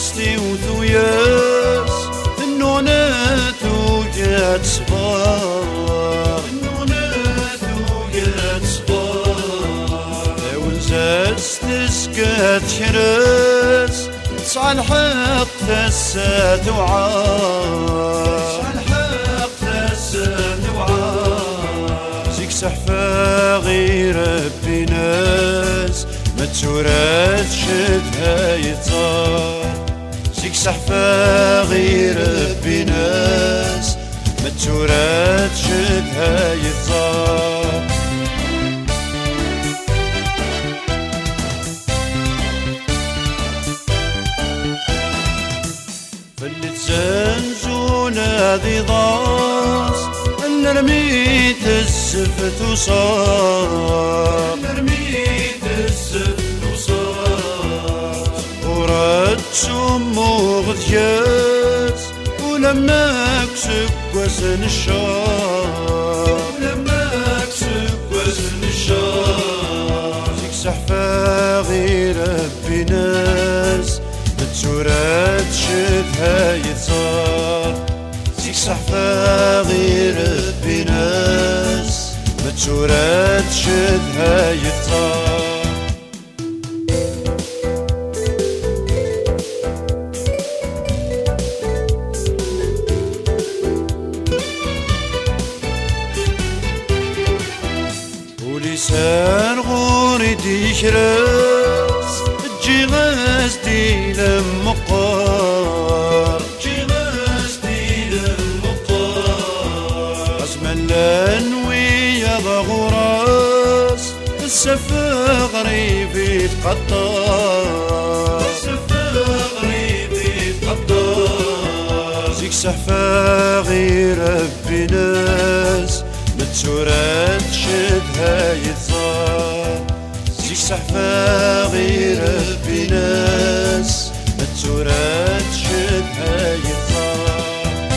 مستي وثوياس النونات وجات صبار النونات وجات صبار ونزاز تسكات شراس تسعى الحق تسات وعار تسعى الحق تسات وعار زيك سحفة غير ربي ناس ما توراتش تهيطار يتصار زيك سحفة غير ربي ناس ما تورات شدها يتصار فلت زنزونة ذي ضاص أن رميت السفت وصار رميت السفت ورد سمو غثياس ولما كسب وزن الشار ولما كسب وزن الشار زيك سحفة غير ربي ناس بتسورات شدها يتصار ربي ناس بتسورات شدها يتصار ولسان غوري ديشرس تجي غازدي لمقار تجي غازدي لمقار أزمن لنوي بغراس السفا غريبي تقطار السفا غريبي تقطار زيك سحفا غير ناس متسورات شدها زيك سحفة غير ربي ناس متسورات شدها يتصار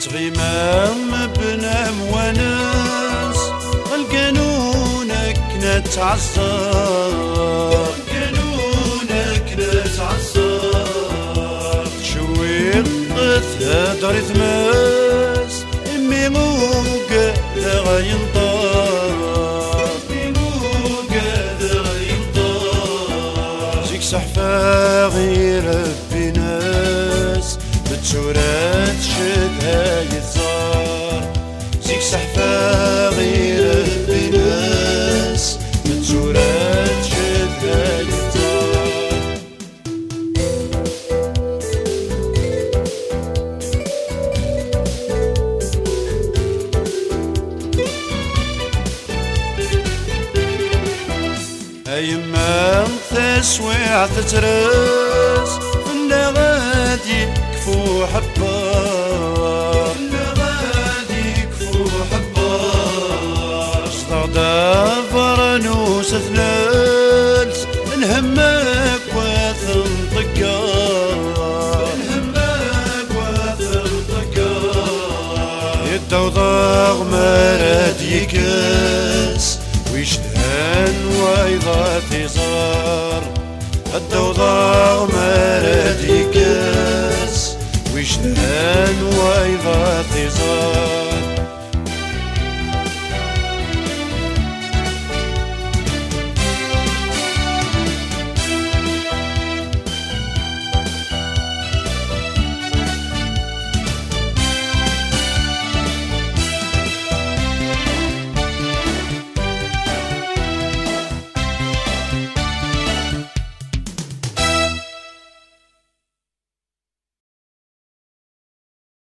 تغيمام بنام وناس القانونك نتعصر قانونك تهدر ثماس امي موق ذا ينطار زيك سحفة غير ربي ناس بتسورات شدها سحفة أيما تسويع تترس. إلا غادي كفو حبار إلا غادي كفو حبار استغدا فرنوس ثلاث الهمك واثن طقار الهمك واثن طقار يدوضغ مراد يكاس ويشتهن ويضا تزار الدوضاغ مراد يكاس ويشتهن ويضا تزار